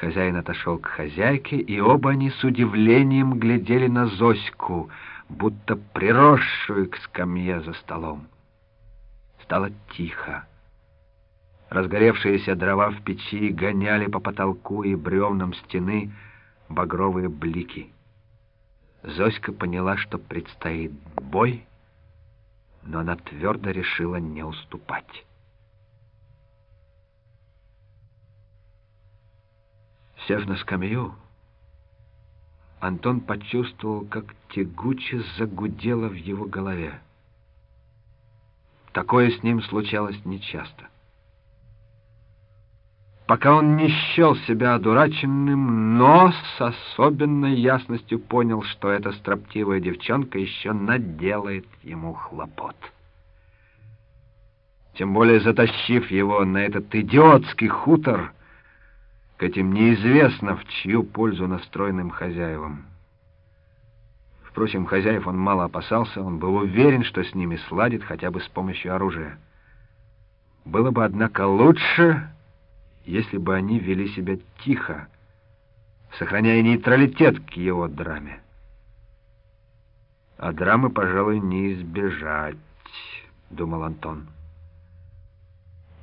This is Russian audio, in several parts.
Хозяин отошел к хозяйке, и оба они с удивлением глядели на Зоську, будто приросшую к скамье за столом. Стало тихо. Разгоревшиеся дрова в печи гоняли по потолку и бревнам стены багровые блики. Зоська поняла, что предстоит бой, но она твердо решила не уступать. Сев на скамью, Антон почувствовал, как тягуче загудело в его голове. Такое с ним случалось нечасто. Пока он не счел себя одураченным, но с особенной ясностью понял, что эта строптивая девчонка еще наделает ему хлопот. Тем более затащив его на этот идиотский хутор — к этим неизвестно в чью пользу настроенным хозяевам. Впрочем, хозяев он мало опасался, он был уверен, что с ними сладит хотя бы с помощью оружия. Было бы, однако, лучше, если бы они вели себя тихо, сохраняя нейтралитет к его драме. А драмы, пожалуй, не избежать, — думал Антон.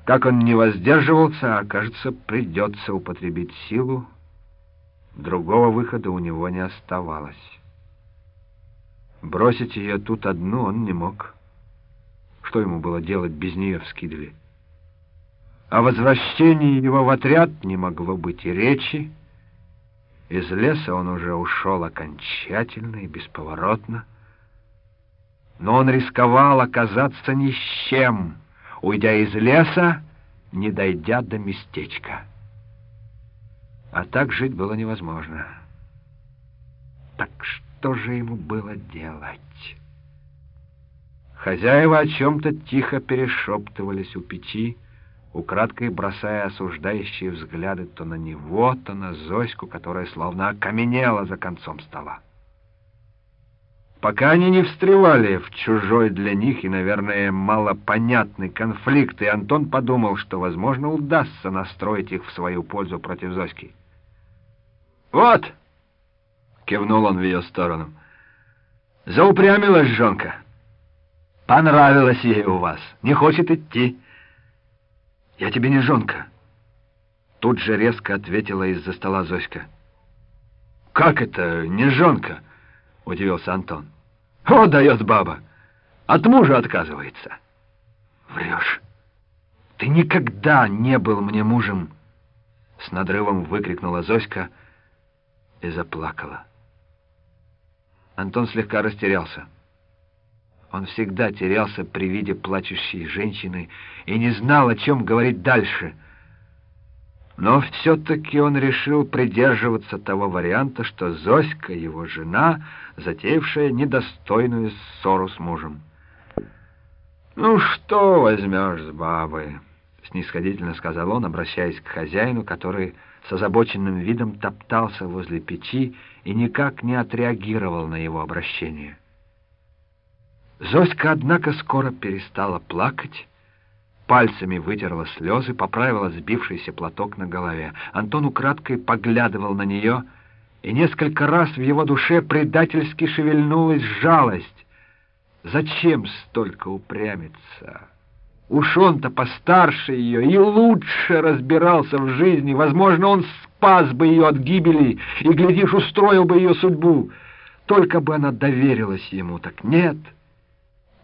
Как он не воздерживался, а, кажется, придется употребить силу, другого выхода у него не оставалось. Бросить ее тут одну он не мог. Что ему было делать без нее в Скиделе? О возвращении его в отряд не могло быть и речи. Из леса он уже ушел окончательно и бесповоротно. Но он рисковал оказаться ни с чем — уйдя из леса, не дойдя до местечка. А так жить было невозможно. Так что же ему было делать? Хозяева о чем-то тихо перешептывались у печи, украдкой бросая осуждающие взгляды то на него, то на Зоську, которая словно окаменела за концом стола. Пока они не встревали в чужой для них и, наверное, малопонятный конфликт, и Антон подумал, что, возможно, удастся настроить их в свою пользу против Зоськи. «Вот!» — кивнул он в ее сторону. «Заупрямилась жонка. Понравилось ей у вас. Не хочет идти. Я тебе не жонка». Тут же резко ответила из-за стола Зоська. «Как это не жонка?» — удивился Антон. О, дает баба. От мужа отказывается. Врешь. Ты никогда не был мне мужем. С надрывом выкрикнула Зоська и заплакала. Антон слегка растерялся. Он всегда терялся при виде плачущей женщины и не знал, о чем говорить дальше — но все-таки он решил придерживаться того варианта, что Зоська, его жена, затеявшая недостойную ссору с мужем. «Ну что возьмешь с бабы?» — снисходительно сказал он, обращаясь к хозяину, который с озабоченным видом топтался возле печи и никак не отреагировал на его обращение. Зоська, однако, скоро перестала плакать, пальцами вытерла слезы, поправила сбившийся платок на голове. Антон украдкой поглядывал на нее, и несколько раз в его душе предательски шевельнулась жалость. Зачем столько упрямиться? Уж он-то постарше ее и лучше разбирался в жизни. Возможно, он спас бы ее от гибели и, глядишь, устроил бы ее судьбу. Только бы она доверилась ему, так нет —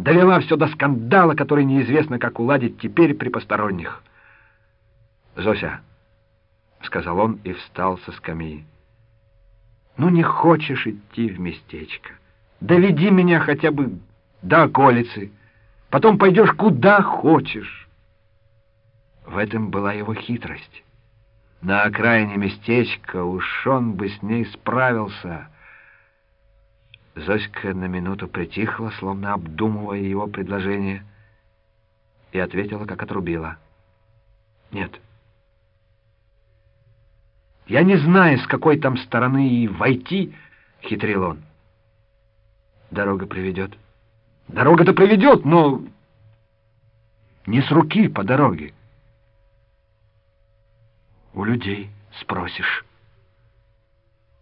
довела все до скандала, который неизвестно, как уладить теперь при посторонних. «Зося», — сказал он и встал со скамьи, — «ну не хочешь идти в местечко? Доведи меня хотя бы до околицы, потом пойдешь куда хочешь». В этом была его хитрость. На окраине местечка уж он бы с ней справился — Зоська на минуту притихла, словно обдумывая его предложение, и ответила, как отрубила. «Нет». «Я не знаю, с какой там стороны и войти», — хитрил он. «Дорога приведет». «Дорога-то приведет, но не с руки по дороге». «У людей спросишь».